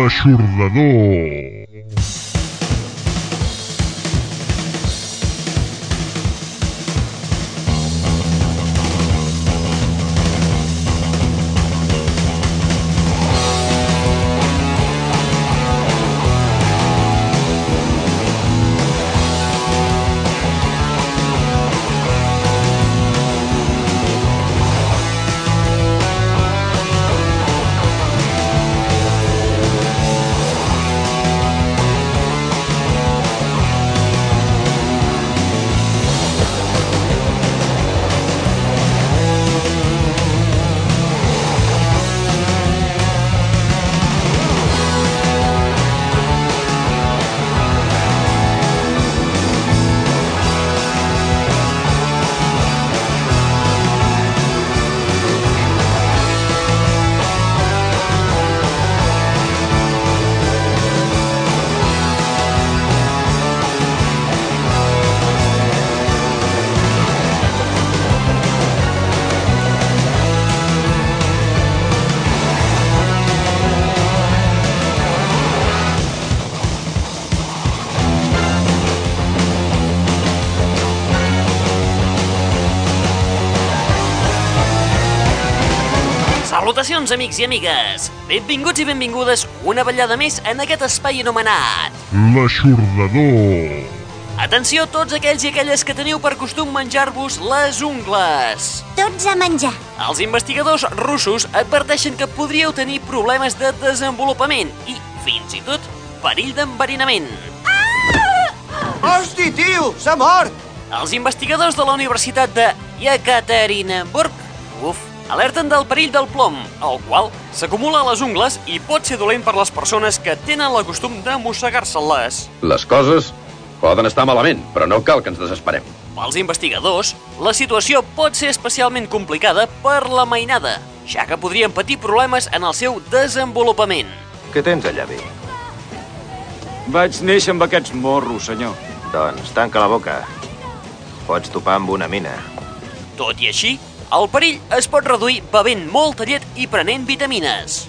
L'aixordador. I amigues! Benvinguts i benvingudes una vetllada més en aquest espai anomenat... L'aixordador. Atenció tots aquells i aquelles que teniu per costum menjar-vos les ungles! Tots a menjar. Els investigadors russos adverteixen que podríeu tenir problemes de desenvolupament i, fins i tot, perill d'enverinament. Hosti, tio! S'ha mort! Els investigadors de la Universitat de Yekaterinburg alerten del perill del plom, el qual s'acumula a les ungles i pot ser dolent per les persones que tenen el costum de mossegar-se-les. Les coses poden estar malament, però no cal que ens desesperem. Pels investigadors, la situació pot ser especialment complicada per la mainada, ja que podrien patir problemes en el seu desenvolupament. Què tens allà, bé? Vaig néixer amb aquests morros, senyor. Doncs tanca la boca. Pots topar amb una mina. Tot i així, el perill es pot reduir bevent molta llet i prenent vitamines.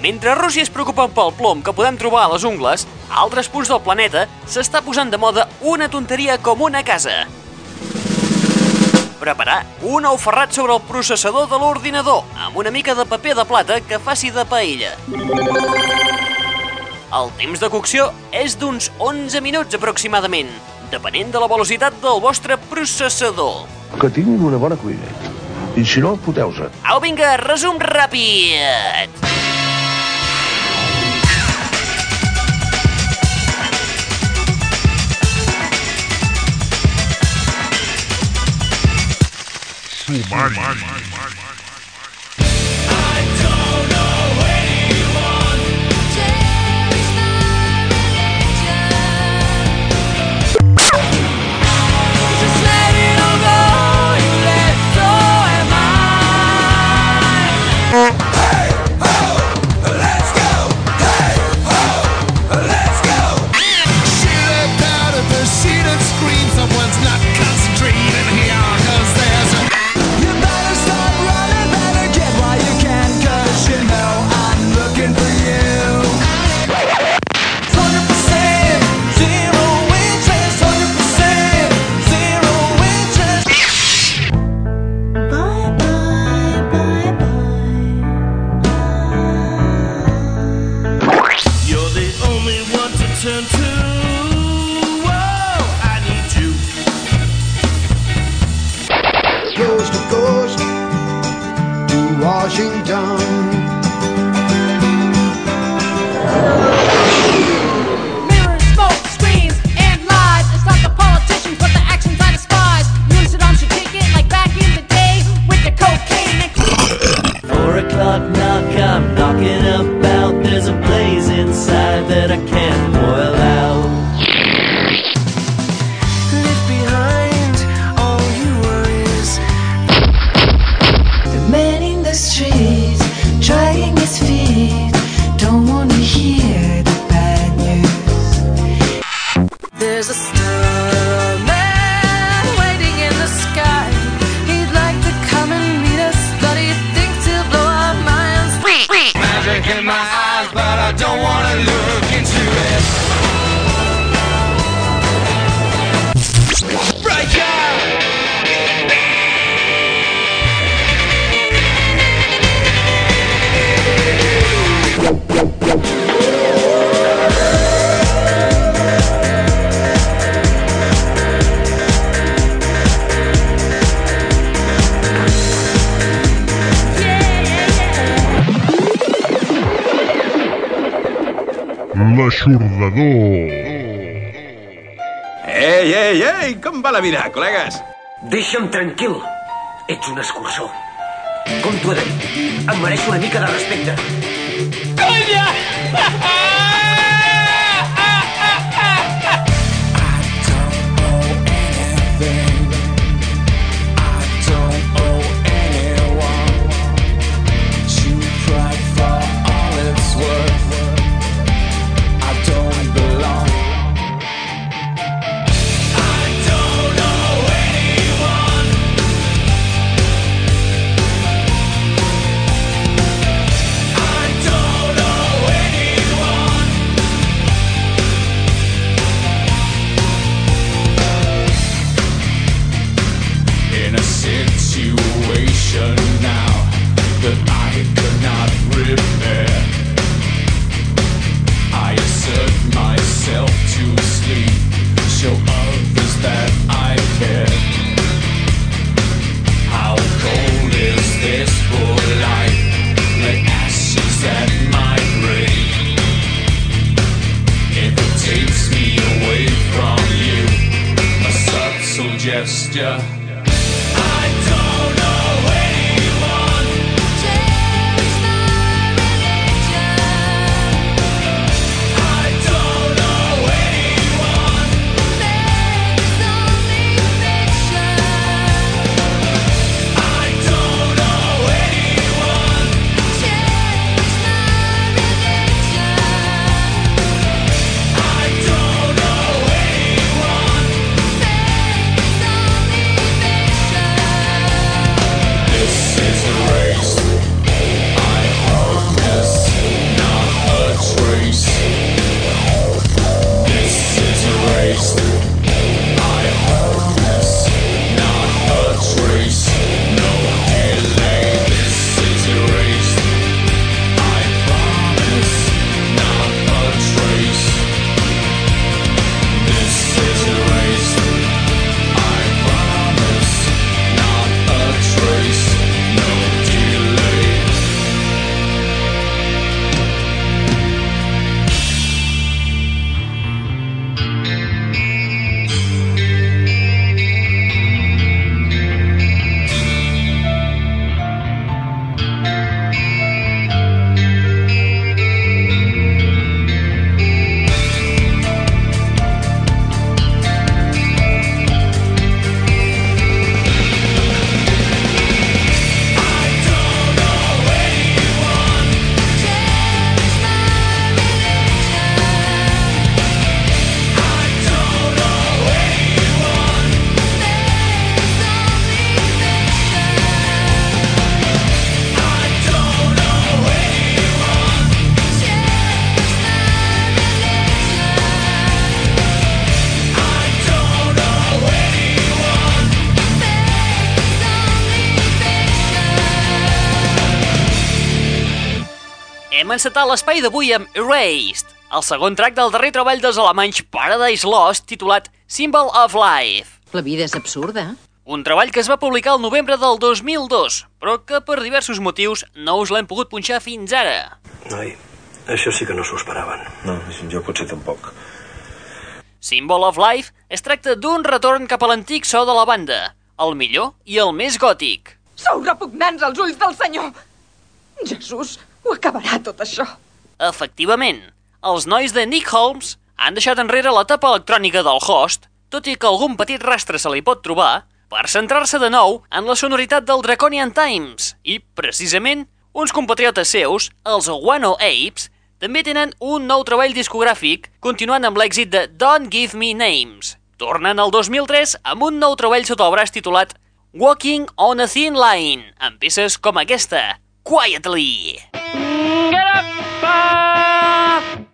Mentre Rússia es preocupa pel plom que podem trobar a les ungles, a altres punts del planeta s'està posant de moda una tonteria com una casa. Preparar un ou ferrat sobre el processador de l'ordinador amb una mica de paper de plata que faci de paella. El temps de cocció és d'uns 11 minuts aproximadament, depenent de la velocitat del vostre processador. Que tinguin una bona cuina. I si no, foteu-se. Au, vinga, resum ràpid! Sumari. Bye, There's a starman L'aixordador. Ei, ei, ei, com va la vida, col·legues? Deixa'm tranquil. Ets un escurçó. Com t'ho he de dir? Em mereixo una mica de respecte. Conya! Hem encetat l'espai d'avui amb Erased, el segon track del darrer treball dels alemanys Paradise Lost, titulat Symbol of Life. La vida és absurda. Un treball que es va publicar el novembre del 2002, però que per diversos motius no us l'hem pogut punxar fins ara. Noi, això sí que no s'ho esperaven. No, jo potser tampoc. Symbol of Life es tracta d'un retorn cap a l'antic so de la banda, el millor i el més gòtic. Sou repugnants als ulls del senyor. Jesús, ho acabarà tot això. Efectivament, els nois de Nick Holmes han deixat enrere l'etapa electrònica del host, tot i que algun petit rastre se li pot trobar, per centrar-se de nou en la sonoritat del Draconian Times i, precisament, uns compatriotes seus, els Wano Apes, també tenen un nou treball discogràfic continuant amb l'èxit de Don't Give Me Names. Tornen al 2003 amb un nou treball sota el braç titulat Walking on a Thin Line, amb peces com aquesta, quietly. Get up!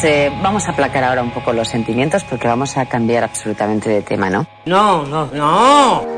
Pues, eh, vamos a aplacar ahora un poco los sentimientos porque vamos a cambiar absolutamente de tema, ¿no? No, no, no.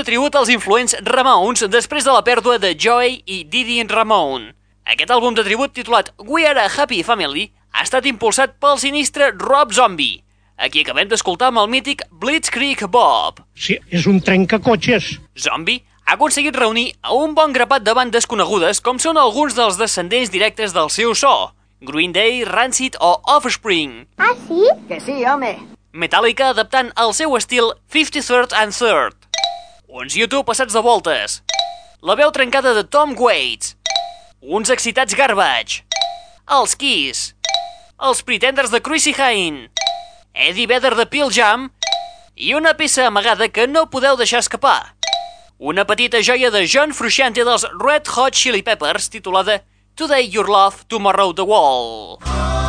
De tribut als influents Ramones després de la pèrdua de Joey i Didi Ramone. Aquest àlbum de tribut titulat We Are a Happy Family ha estat impulsat pel sinistre Rob Zombie, a qui acabem d'escoltar amb el mític Blitzkrieg Bob. Sí, és un trencacotxes. Zombie ha aconseguit reunir a un bon grapat de bandes conegudes com són alguns dels descendents directes del seu so, Green Day, Rancid o Offspring. Ah, sí? Que sí, home. Metallica adaptant el seu estil 53rd and 3rd. Uns YouTube passats de voltes. La veu trencada de Tom Waits. Uns excitats Garbage. Els Kiss. Els Pretenders de Chrissy Hine. Eddie Vedder de Pearl Jam. I una peça amagada que no podeu deixar escapar. Una petita joia de John Frusciante dels Red Hot Chili Peppers titulada Today Your Love, Tomorrow the Wall. Benvinguts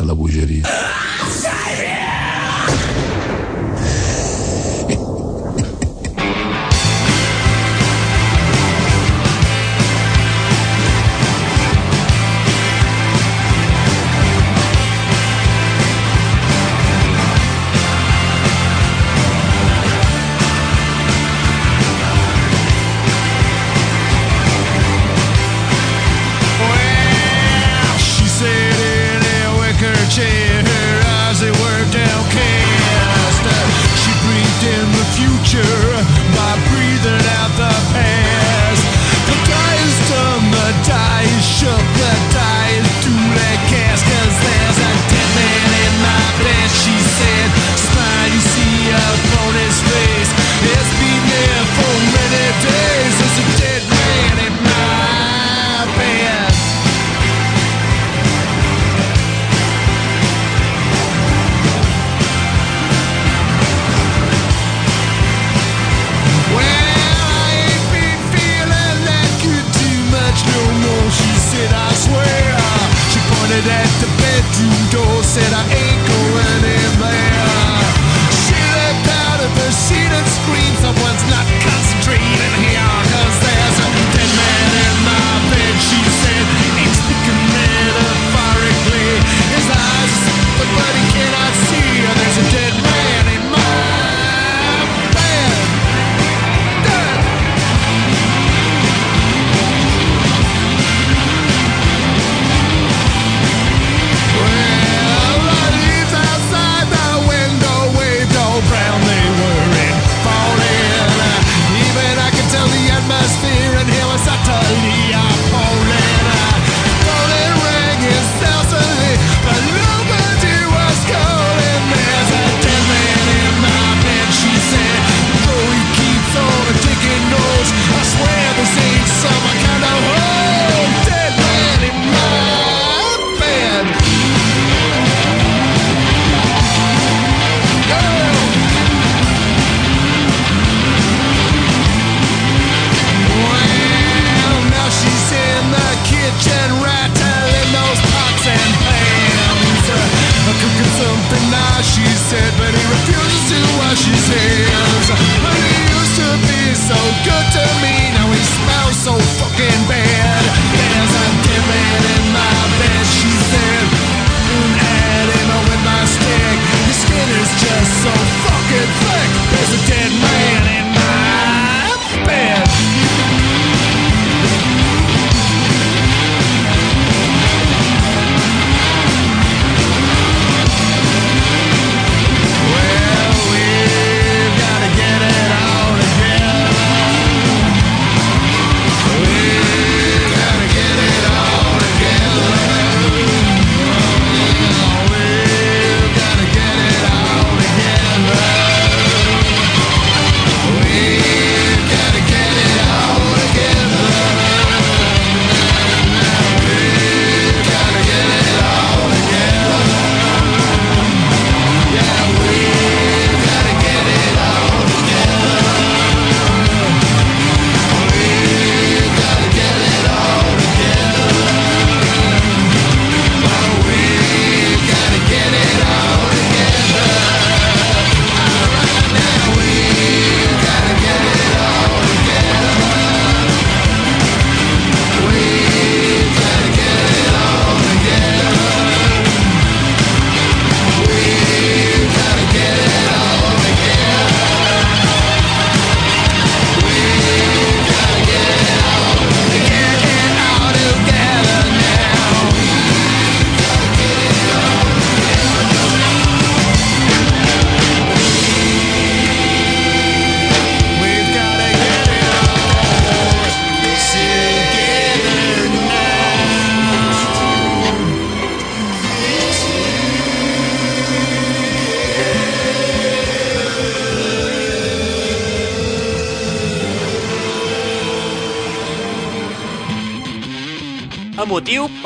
a la bogeria.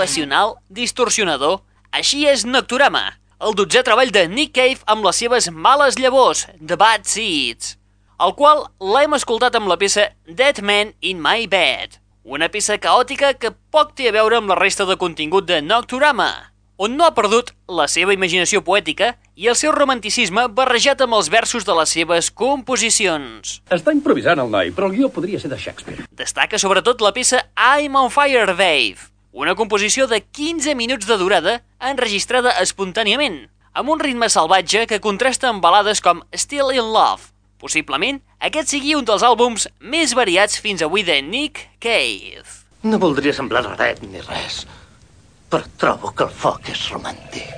professional, distorsionador. Així és Nocturama, el dotzè treball de Nick Cave amb les seves males llavors, The Bad Seeds, el qual l'hem escoltat amb la peça Dead Man in My Bed, una peça caòtica que poc té a veure amb la resta de contingut de Nocturama, on no ha perdut la seva imaginació poètica i el seu romanticisme barrejat amb els versos de les seves composicions. Està improvisant el noi, però el guió podria ser de Shakespeare. Destaca sobretot la peça I'm on fire, Dave, una composició de 15 minuts de durada enregistrada espontàniament, amb un ritme salvatge que contrasta amb balades com Still in Love. Possiblement, aquest sigui un dels àlbums més variats fins avui de Nick Cave. No voldria semblar raret ni res, però trobo que el foc és romàntic.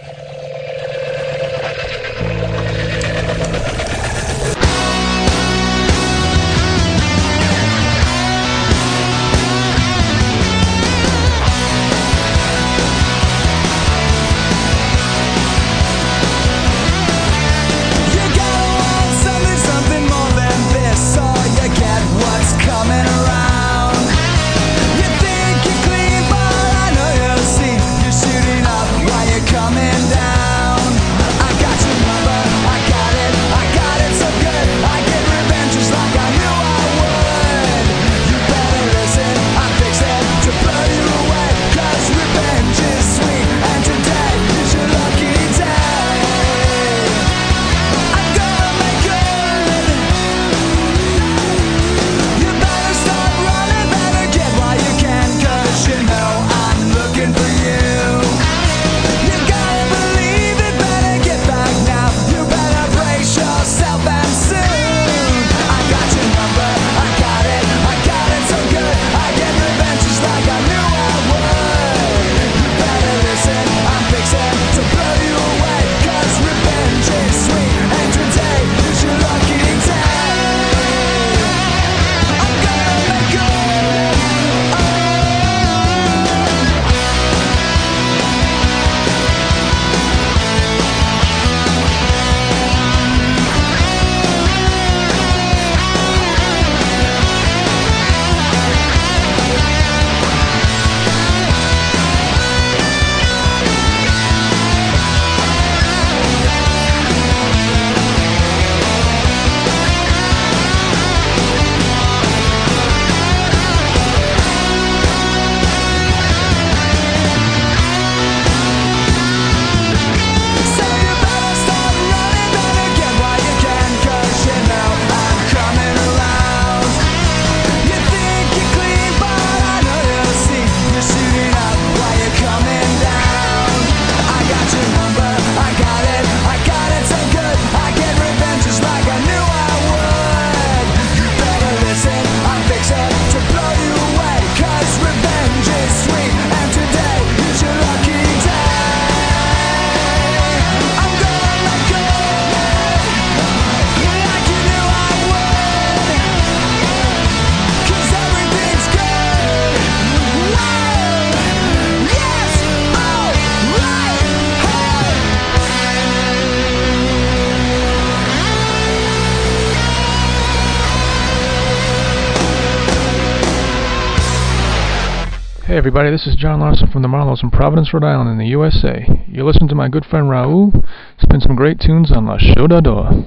Hey everybody, this is John Larson from the Marlows in Providence, Rhode Island in the USA. You listen to my good friend Raul spin some great tunes on La Show doa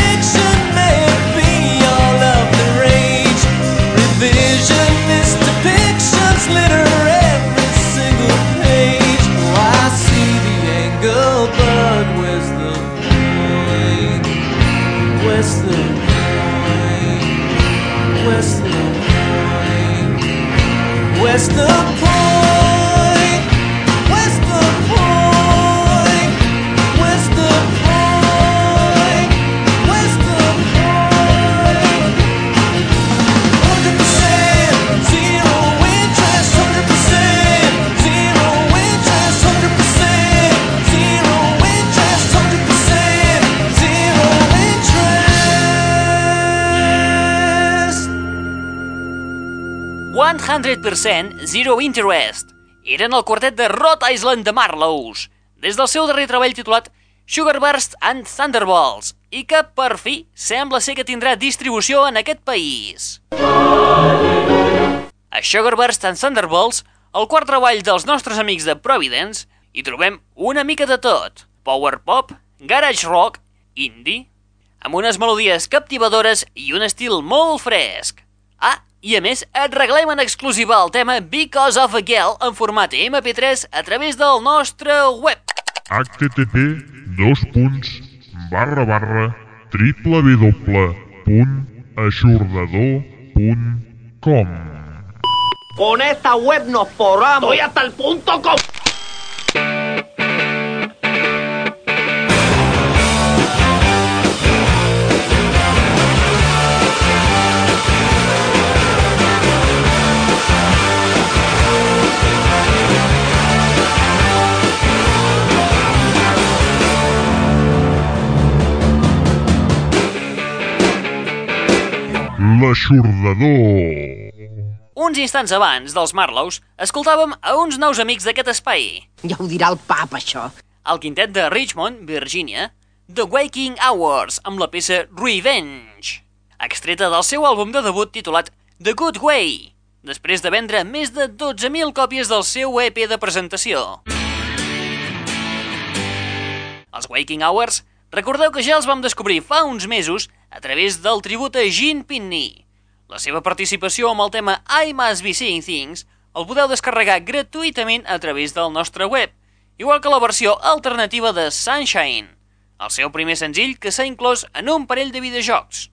Where's the 100% Zero Interest. Eren el quartet de Rhode Island de Marlows, des del seu darrer treball titulat Sugarburst and Thunderbolts, i que, per fi, sembla ser que tindrà distribució en aquest país. A Sugarburst and Thunderbolts, el quart treball dels nostres amics de Providence, hi trobem una mica de tot. Power pop, garage rock, indie, amb unes melodies captivadores i un estil molt fresc. Ah, i a més, et reglem en exclusiva el tema Because of a Girl en format MP3 a través del nostre web. http dos punts barra barra www.aixordador.com Con esta web nos forramos. Estoy hasta el punto com. L'aixordador. Uns instants abans dels Marlows, escoltàvem a uns nous amics d'aquest espai. Ja ho dirà el pap, això. El quintet de Richmond, Virginia, The Waking Hours, amb la peça Revenge, extreta del seu àlbum de debut titulat The Good Way, després de vendre més de 12.000 còpies del seu EP de presentació. Els Waking Hours, recordeu que ja els vam descobrir fa uns mesos a través del tribut a Gene Pitney. La seva participació amb el tema I Must Be Seeing Things el podeu descarregar gratuïtament a través del nostre web, igual que la versió alternativa de Sunshine, el seu primer senzill que s'ha inclòs en un parell de videojocs.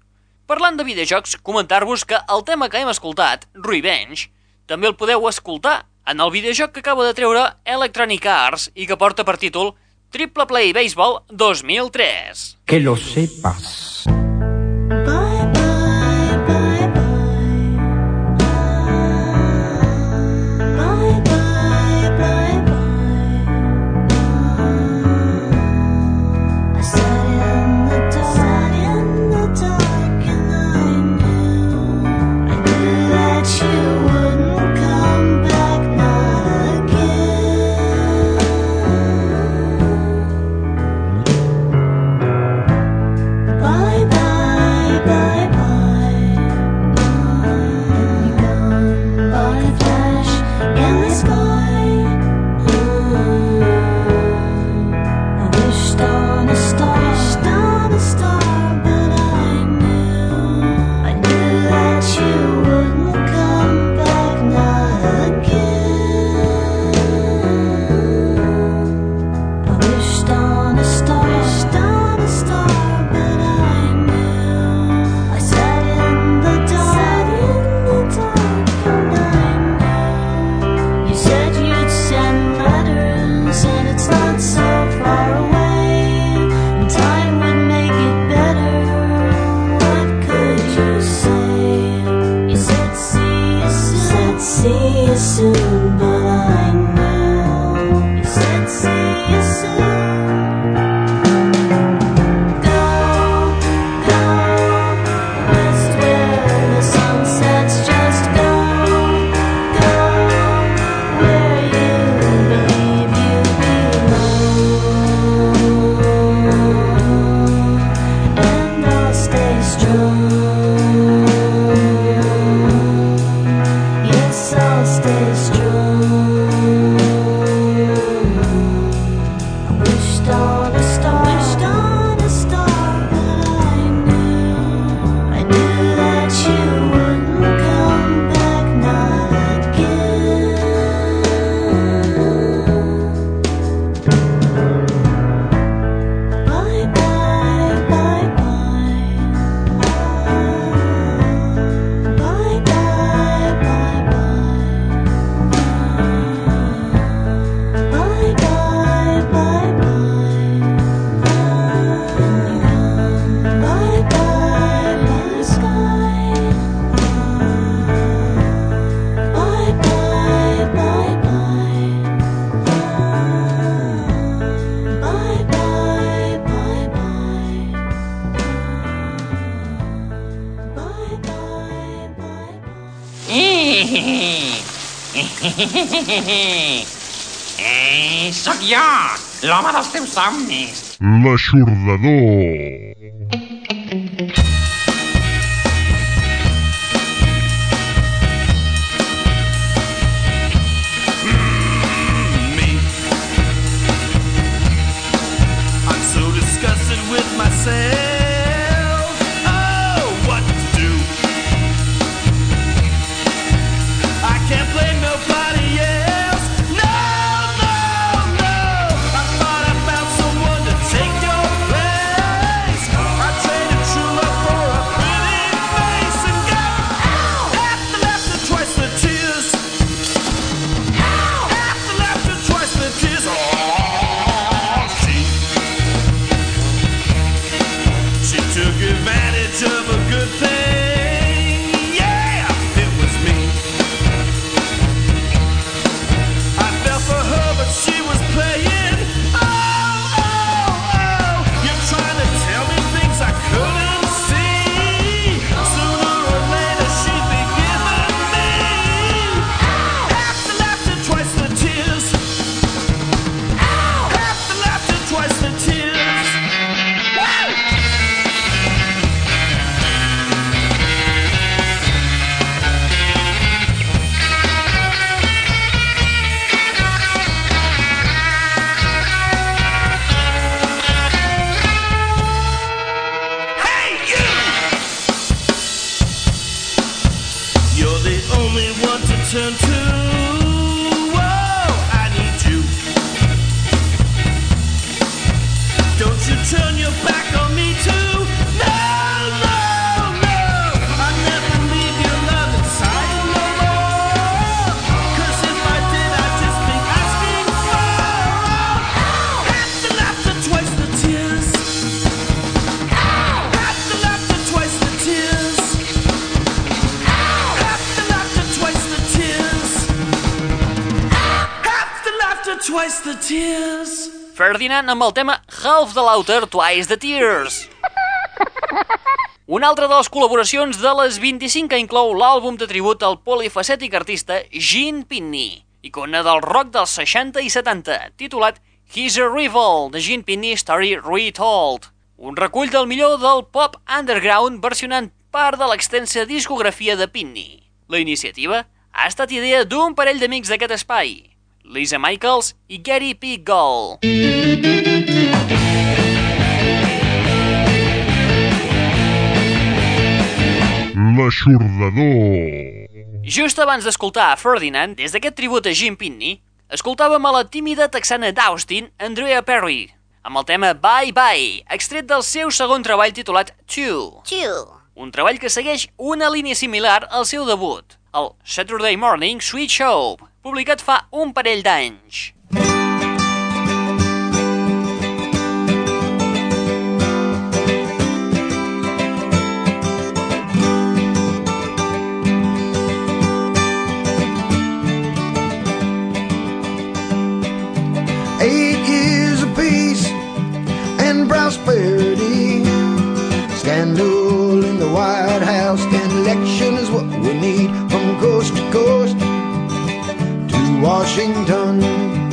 Parlant de videojocs, comentar-vos que el tema que hem escoltat, Revenge, també el podeu escoltar en el videojoc que acaba de treure Electronic Arts i que porta per títol Triple Play Baseball 2003. Que lo sepas. I Eh, sóc jo, l'home dels teus somnis. L'aixordador. Ferdinand amb el tema Half the Laughter, Twice the Tears. Una altra de les col·laboracions de les 25 que inclou l'àlbum de tribut al polifacètic artista Gene Pitney, icona del rock dels 60 i 70, titulat He's a Rival, de Gene Pitney Story Retold. Un recull del millor del pop underground versionant part de l'extensa discografia de Pitney. La iniciativa ha estat idea d'un parell d'amics d'aquest espai, Lisa Michaels i Gary P. Gull. L'aixordador. Just abans d'escoltar a Ferdinand, des d'aquest tribut a Jim Pitney, escoltàvem a la tímida texana d'Austin, Andrea Perry, amb el tema Bye Bye, extret del seu segon treball titulat Two. Two. Un treball que segueix una línia similar al seu debut, el Saturday Morning Sweet Show, publicat fa un parell d'anys. Peace and prosperity. Scandal in the White House and election is what we need from coast to coast Washington.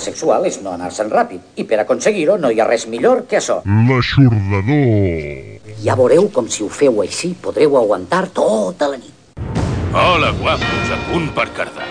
sexual és no anar-se'n ràpid. I per aconseguir-ho no hi ha res millor que això. L'aixordador. Ja veureu com si ho feu així podreu aguantar tota la nit. Hola, guapos, a punt per cardar.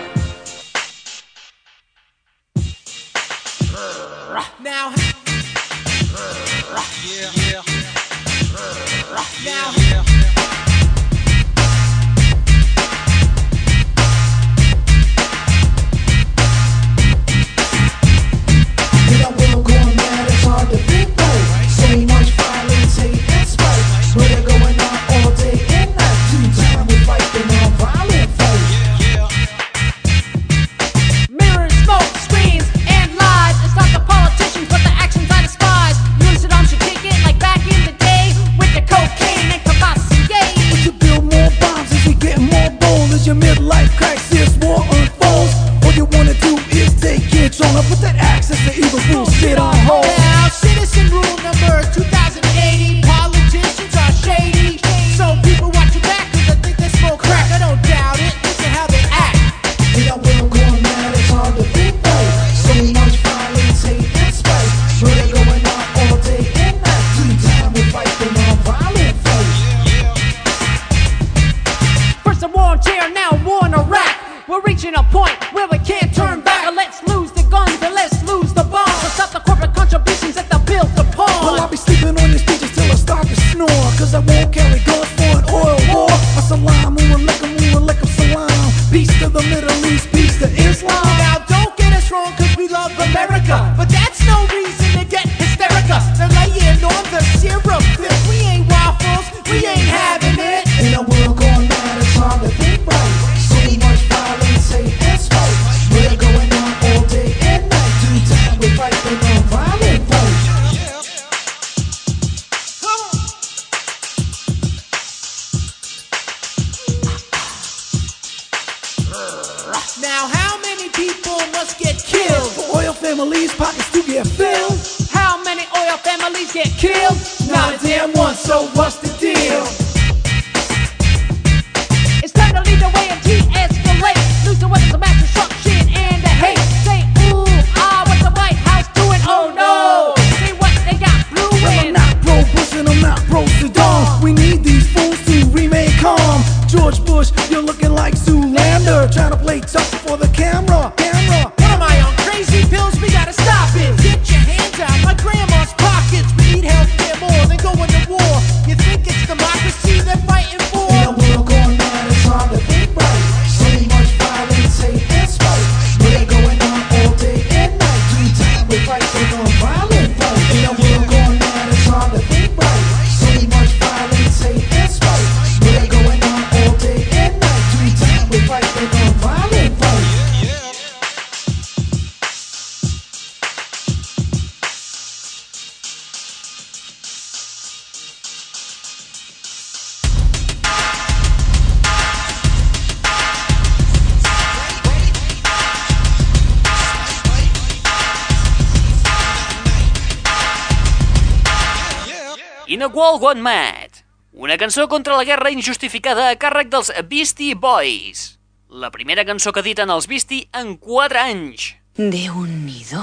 Wall Gone Mad, una cançó contra la guerra injustificada a càrrec dels Beastie Boys. La primera cançó que editen els Beastie en 4 anys. De un nido.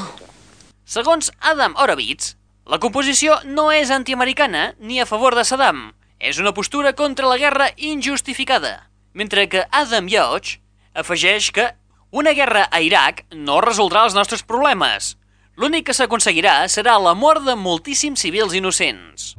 Segons Adam Horowitz, la composició no és antiamericana ni a favor de Saddam. És una postura contra la guerra injustificada. Mentre que Adam Yoch afegeix que una guerra a Iraq no resoldrà els nostres problemes, L'únic que s'aconseguirà serà la mort de moltíssims civils innocents.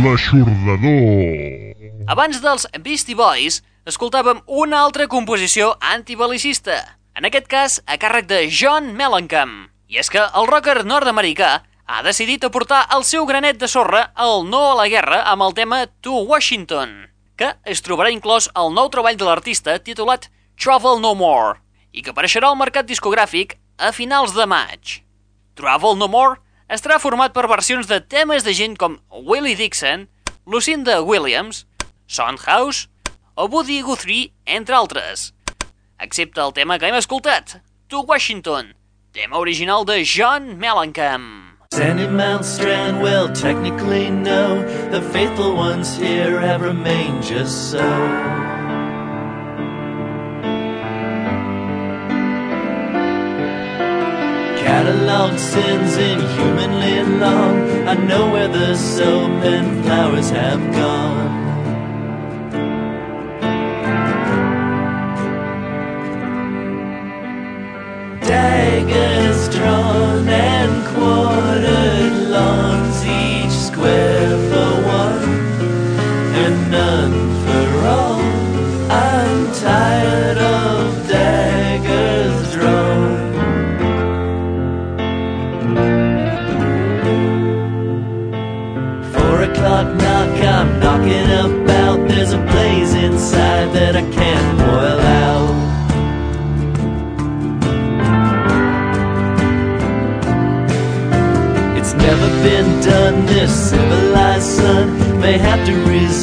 L'aixordador. Abans dels Beastie Boys, escoltàvem una altra composició antibalicista, en aquest cas a càrrec de John Mellencamp. I és que el rocker nord-americà ha decidit aportar el seu granet de sorra al no a la guerra amb el tema To Washington, que es trobarà inclòs al nou treball de l'artista titulat Travel No More, i que apareixerà al mercat discogràfic a finals de maig. Travel No More estarà format per versions de temes de gent com Willie Dixon, Lucinda Williams, Soundhouse o Woody Guthrie, entre altres. Excepte el tema que hem escoltat, To Washington, tema original de John Mellencamp. Sandy Mount Strand, well, technically no. The faithful ones here have remained just so. Cataloged sins inhumanly long. I know where the soap and flowers have gone.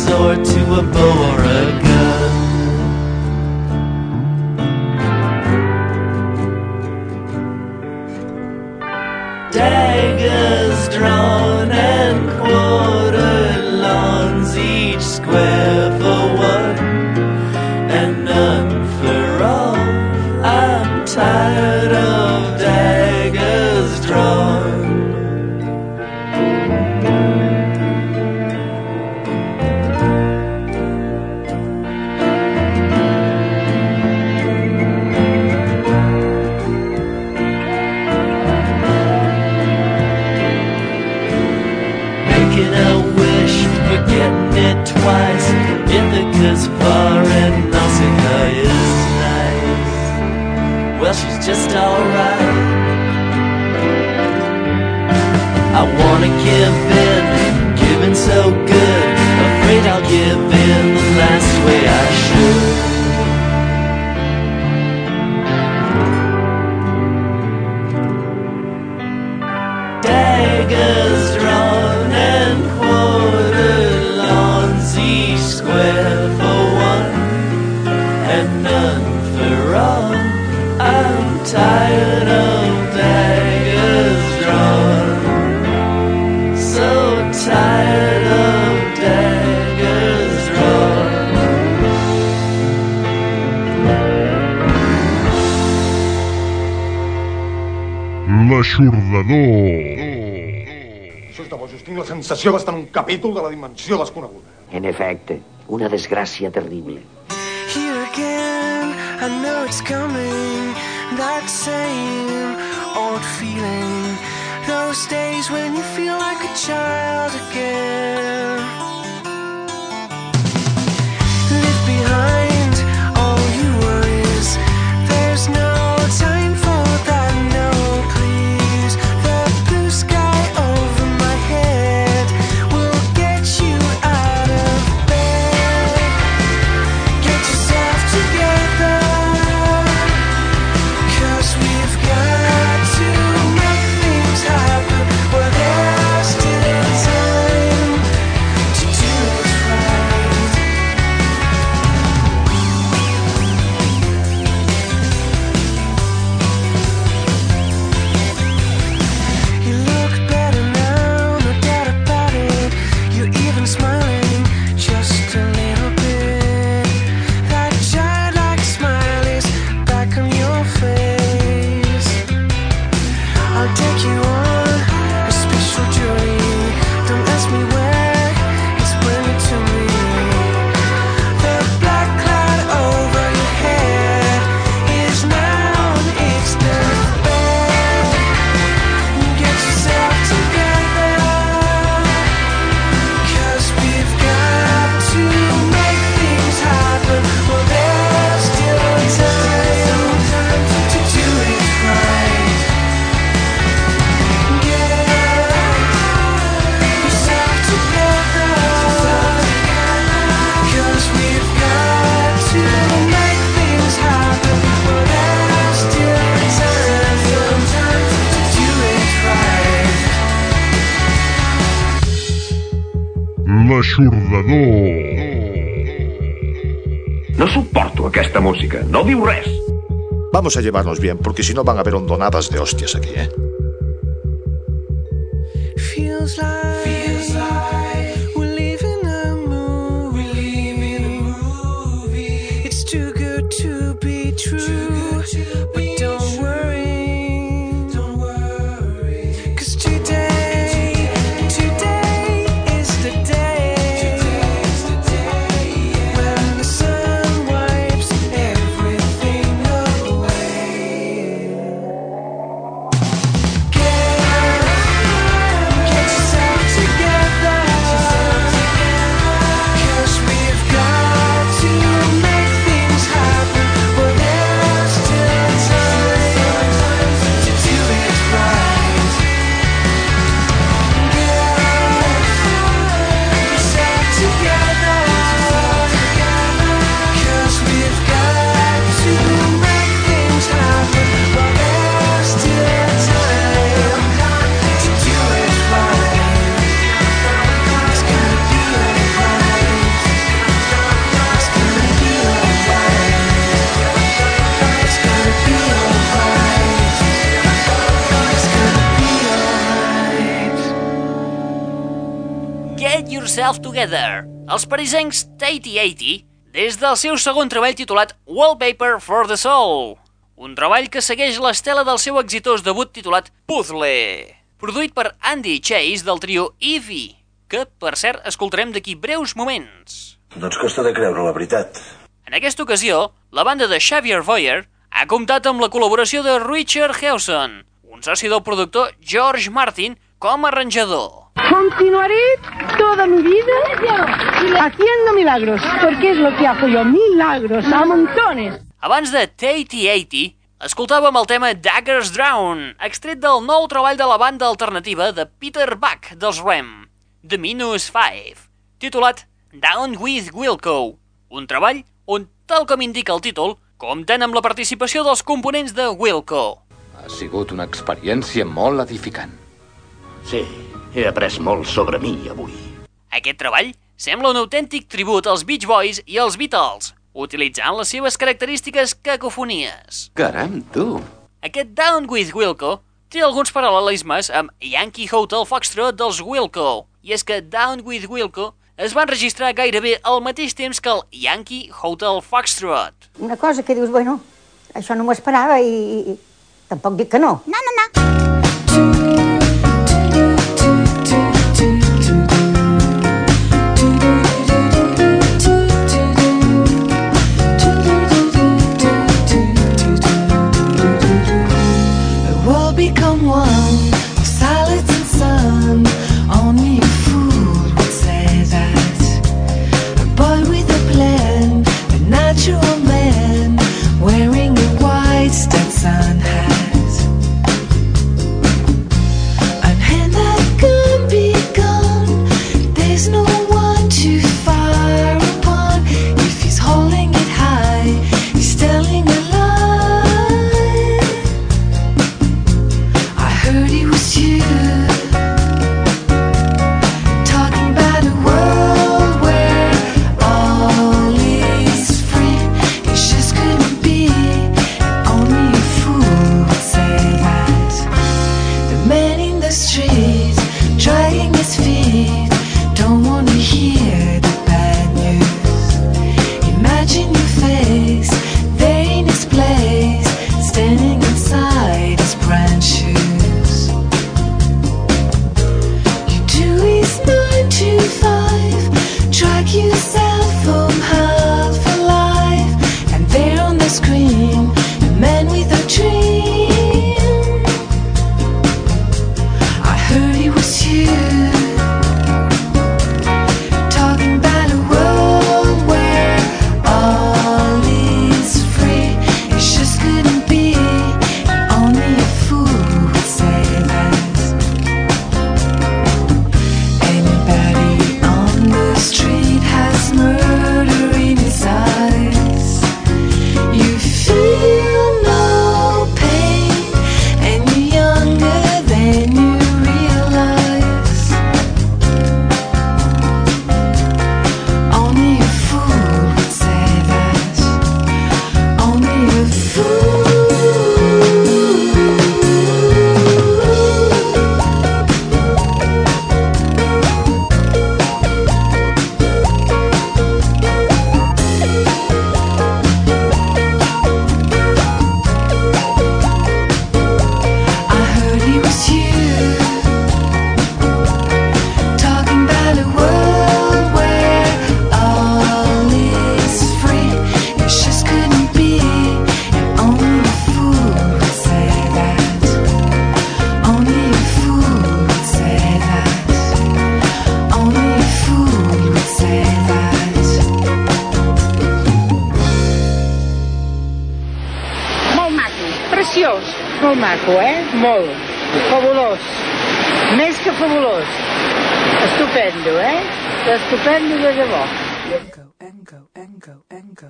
Resort to a bow capítol de la dimensió desconeguda. En efecte, una desgràcia terrible. Here again, I know it's coming. That same old feeling. Those days when you feel like a child again. No diu. Vamos a llevarnos bien, porque si no van a haber hondonadas de hostias aquí, ¿eh? Parisencs Tatey 80, des del seu segon treball titulat Wallpaper for the Soul, un treball que segueix l'estela del seu exitós debut titulat Puzzle, produït per Andy Chase del trio Eevee, que, per cert, escoltarem d'aquí breus moments. Doncs costa de creure, la veritat. En aquesta ocasió, la banda de Xavier Voyer ha comptat amb la col·laboració de Richard Hewson, un soci del productor George Martin com a arranjador. Continuaré toda mi vida haciendo milagros, porque es lo que hago yo, milagros a montones. Abans de Tatey 80, escoltàvem el tema Daggers Drown, extret del nou treball de la banda alternativa de Peter Buck dels Rem, The Minus Five, titulat Down with Wilco, un treball on, tal com indica el títol, compten amb la participació dels components de Wilco. Ha sigut una experiència molt edificant. Sí, he après molt sobre mi avui. Aquest treball sembla un autèntic tribut als Beach Boys i als Beatles, utilitzant les seves característiques cacofonies. Caram, tu! Aquest Down with Wilco té alguns paral·lelismes amb Yankee Hotel Foxtrot dels Wilco, i és que Down with Wilco es va enregistrar gairebé al mateix temps que el Yankee Hotel Foxtrot. Una cosa que dius, bueno, això no m'ho esperava i, i tampoc dic que no. No, no, no.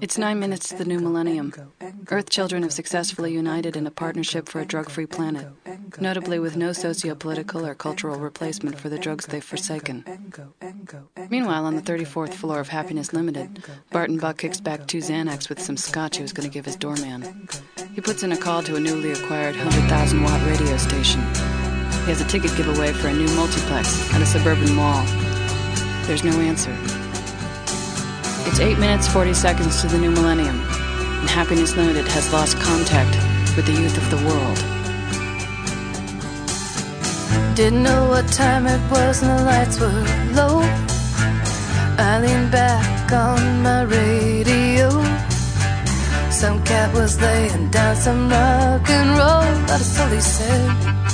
It's nine minutes to the new millennium. Earth children have successfully united in a partnership for a drug free planet, notably with no socio political or cultural replacement for the drugs they've forsaken. Meanwhile, on the 34th floor of Happiness Limited, Barton Buck kicks back two Xanax with some scotch he was going to give his doorman. He puts in a call to a newly acquired 100,000 watt radio station. He has a ticket giveaway for a new multiplex at a suburban mall. There's no answer. It's 8 minutes 40 seconds to the new millennium, and Happiness Limited has lost contact with the youth of the world. Didn't know what time it was and the lights were low. I leaned back on my radio. Some cat was laying down some rock and roll. That's all he said.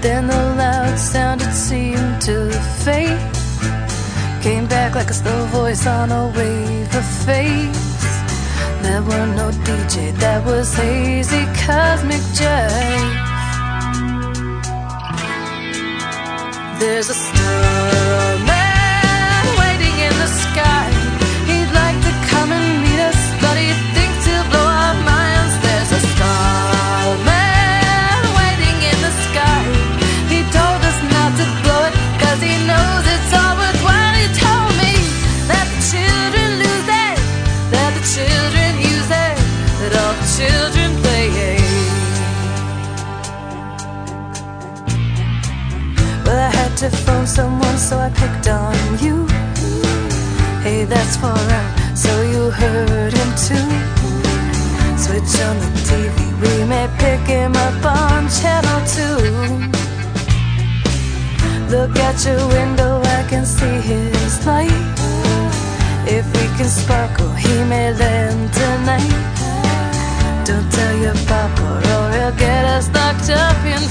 Then the loud sound it seemed to fade. Came back like a slow voice on a wave of face. There were no DJ, that was hazy cosmic jive. There's a starman to phone someone, so I picked on you. Hey, that's far out, so you heard him too. Switch on the TV, we may pick him up on channel two. Look at your window, I can see his light. If we can sparkle, he may land tonight. Don't tell your papa, or he'll get us locked up in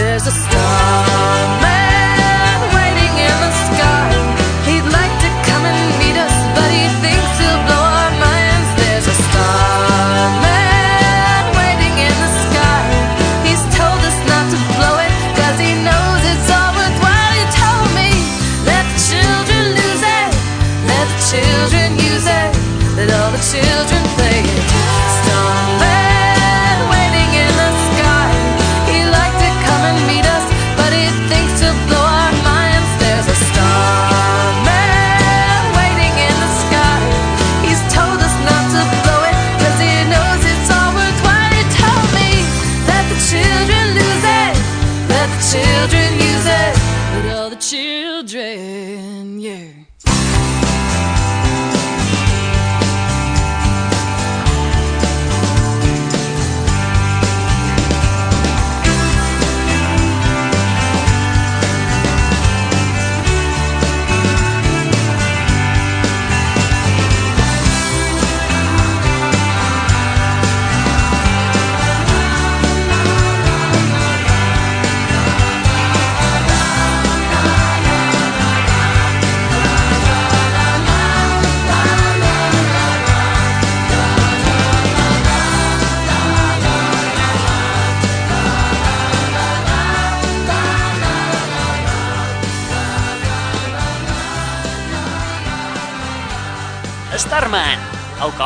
There's a starman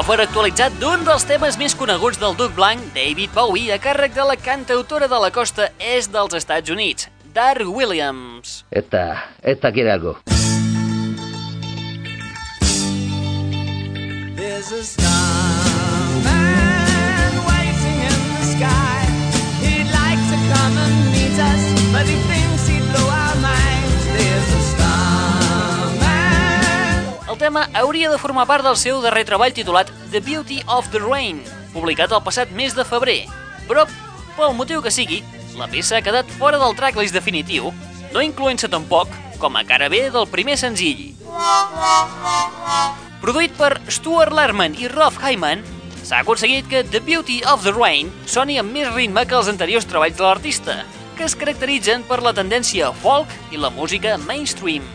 cover actualitzat d'un dels temes més coneguts del Duc Blanc, David Bowie, a càrrec de la cantautora de la costa est dels Estats Units, Dar Williams. Esta, esta quiere algo. There's a starman El tema hauria de formar part del seu darrer treball titulat The Beauty of the Rain, publicat el passat mes de febrer. Però, pel motiu que sigui, la peça ha quedat fora del tracklist definitiu, no incloent-se tampoc com a cara B del primer senzill. Produït per Stuart Lerman i Rolf Hyman, s'ha aconseguit que The Beauty of the Rain soni amb més ritme que els anteriors treballs de l'artista, que es caracteritzen per la tendència folk i la música mainstream.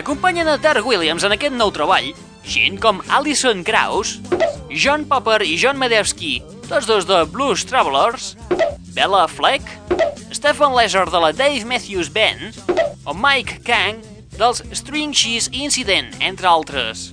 Acompanyen a Dark Williams en aquest nou treball gent com Alison Krauss, John Popper i John Medevsky, tots dos de Blues Travelers, Bella Fleck, Stephen Lesser de la Dave Matthews Band o Mike Kang dels String Cheese Incident, entre altres.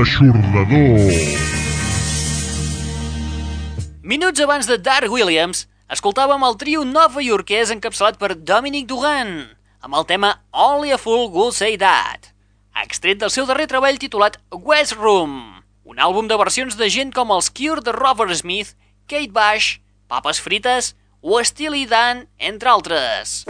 L'aixordador. Minuts abans de Dark Williams, escoltàvem el trio nova iorquès encapçalat per Dominic Dugan, amb el tema Only a Fool Will Say That, extret del seu darrer treball titulat West Room, un àlbum de versions de gent com els Cure de Robert Smith, Kate Bush, Papes Frites o Steely Dan, entre altres.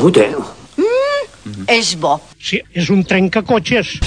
Collonut, eh? És bo. Sí, és un trencacotxes.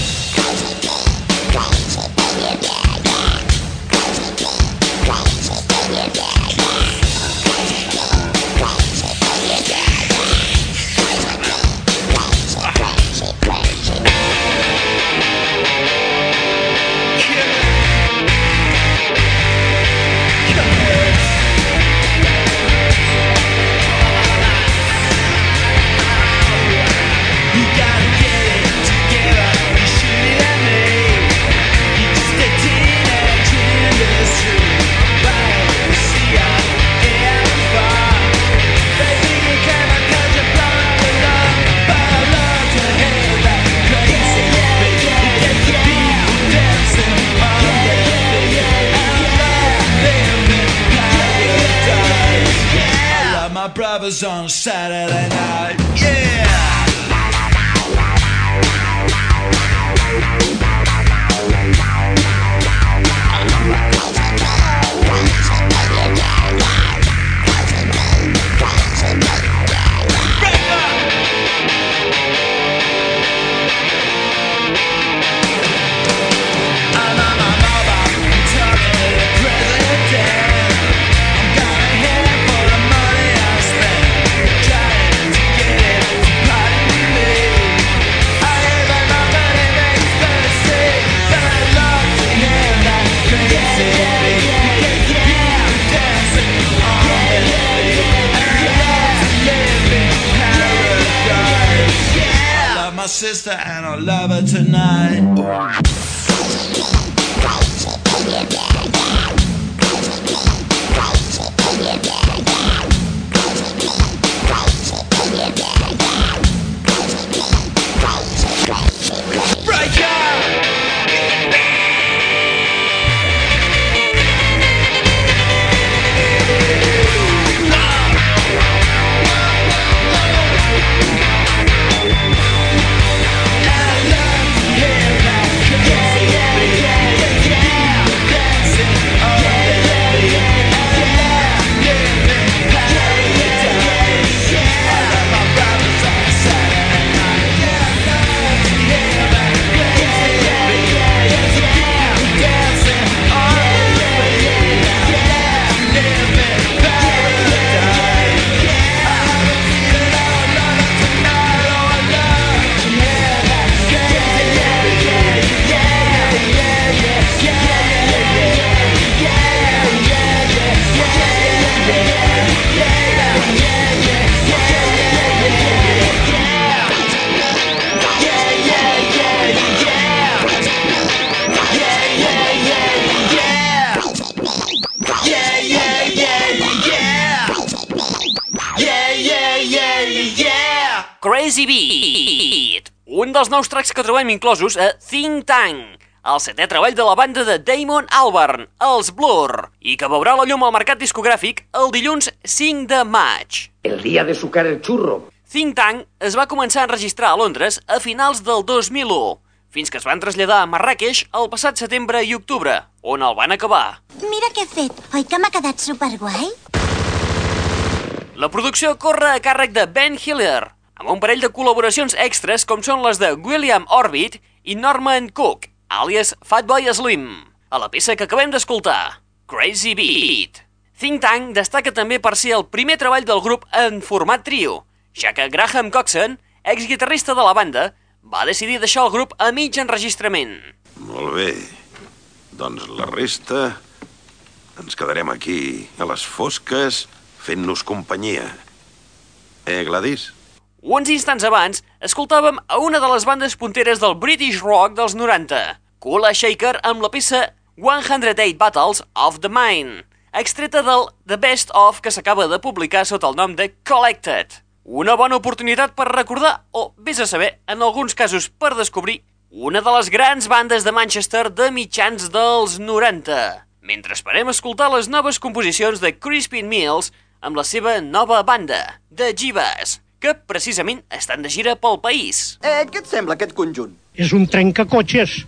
Dels nous tracks que trobem inclosos a Think Tank, el setè treball de la banda de Damon Albarn, els Blur, i que veurà la llum al mercat discogràfic el dilluns 5 de maig. El día de sucar el churro. Think Tank es va començar a enregistrar a Londres a finals del 2001, fins que es van traslladar a Marràqueix el passat setembre i octubre, on el van acabar. Mira què he fet. Oi que m'ha quedat superguai? La producció corre a càrrec de Ben Hiller, amb un parell de col·laboracions extres com són les de William Orbit i Norman Cook, àlies Fatboy Slim, a la peça que acabem d'escoltar, Crazy Beat. Think Tank destaca també per ser el primer treball del grup en format trio, ja que Graham Coxon, exguitarrista de la banda, va decidir deixar el grup a mig enregistrament. Molt bé. Doncs la resta... Ens quedarem aquí, a les fosques, fent-nos companyia. Eh, Gladys? Uns instants abans, escoltàvem a una de les bandes punteres del British Rock dels 90, Kula Shaker amb la peça 108 Battles of the Mind, extreta del The Best Of que s'acaba de publicar sota el nom de Collected. Una bona oportunitat per recordar, o vés a saber, en alguns casos per descobrir, una de les grans bandes de Manchester de mitjans dels 90. Mentre esperem escoltar les noves composicions de Crispin Mills amb la seva nova banda, The Jivas, que precisament estan de gira pel país. Eh, què et sembla aquest conjunt? És un trencacotxes.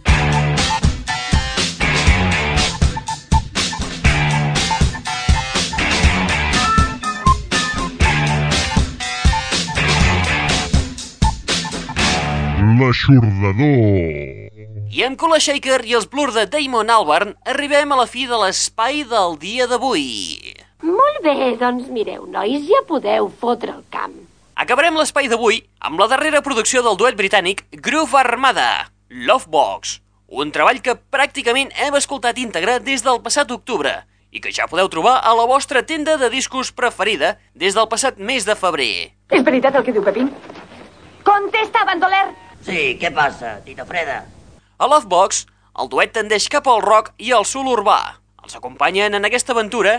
L'aixordador. I amb Kula Shaker i els Blur de Damon Albarn arribem a la fi de l'espai del dia d'avui. Molt bé, doncs mireu, nois, ja podeu fotre el camp. Acabarem l'espai d'avui amb la darrera producció del duet britànic Groove Armada, Lovebox, un treball que pràcticament hem escoltat íntegre des del passat octubre i que ja podeu trobar a la vostra tenda de discos preferida des del passat mes de febrer. És veritat el que diu Pepín? Contesta, bandoler! Sí, què passa, tita Freda? A Lovebox, el duet tendeix cap al rock i al soul urbà. Els acompanyen en aquesta aventura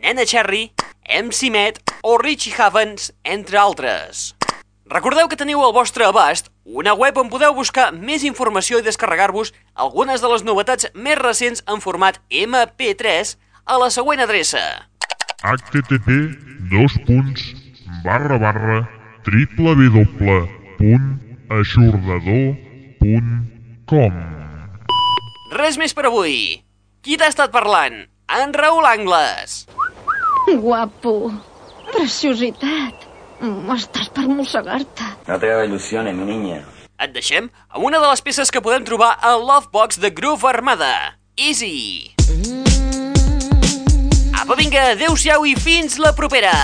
Nena Cherry, MC Met o Richie Havens, entre altres. Recordeu que teniu al vostre abast una web on podeu buscar més informació i descarregar-vos algunes de les novetats més recents en format MP3 a la següent adreça. http dos punts barra barra www.aixordador.com Res més per avui. Qui t'ha estat parlant? En Raül Angles. Guapo. Preciositat. Mm, Estàs per mossegar-te. No te hagas ilusiones, mi niña. Et deixem amb una de les peces que podem trobar a Lovebox de Groove Armada. Easy. Apa, vinga, adeu-siau i fins la propera.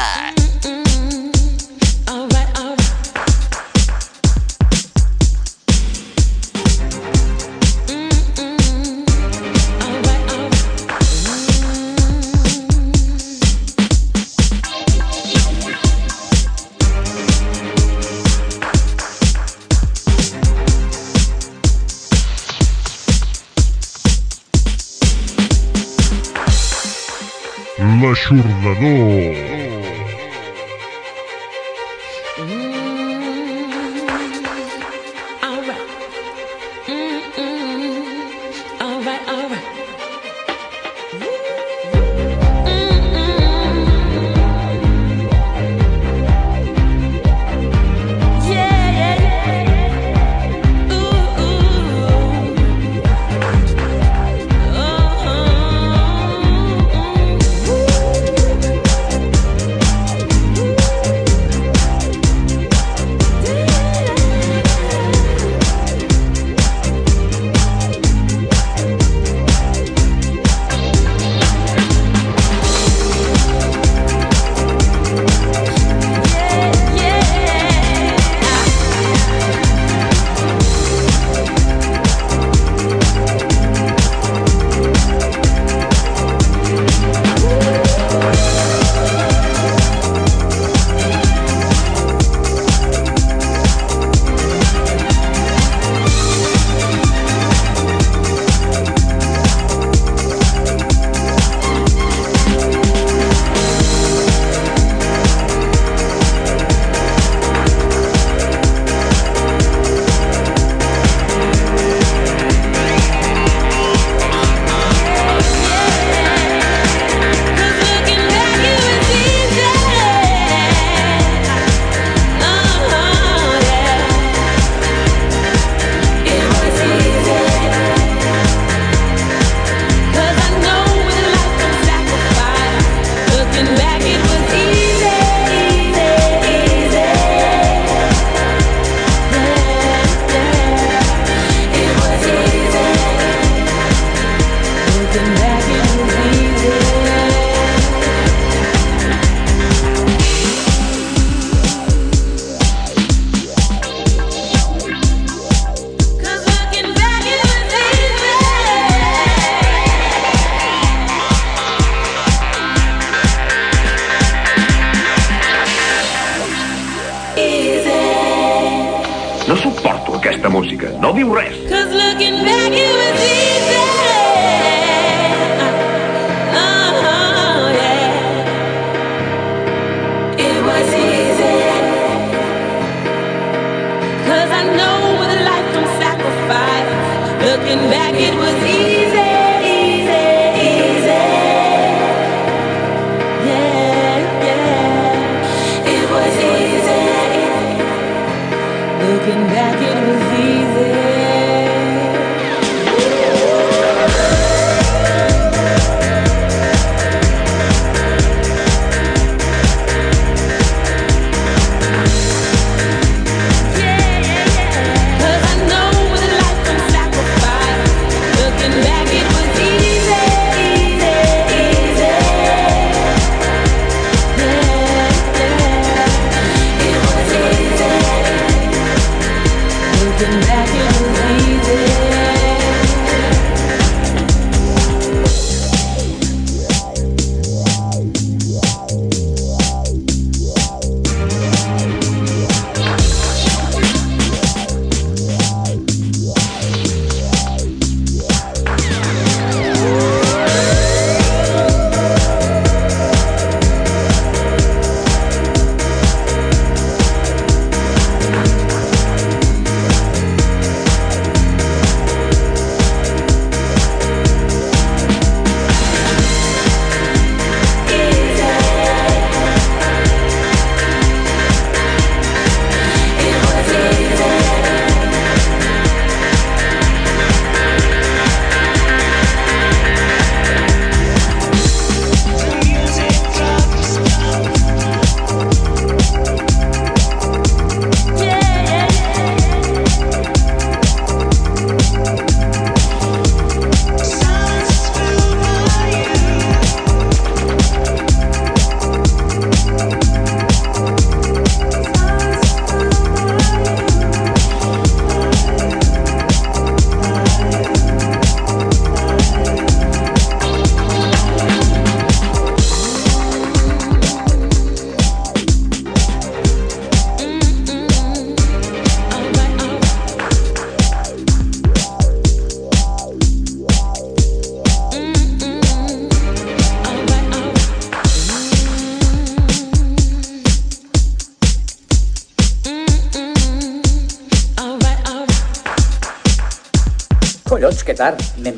L'aixordador.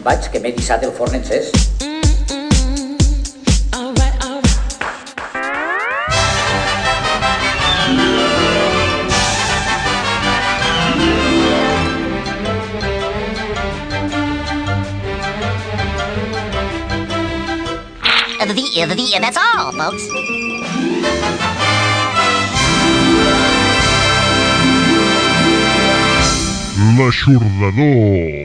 Vaig, que m'he dissat el forn encès. The, the, the, and that's all, folks. L'aixordador.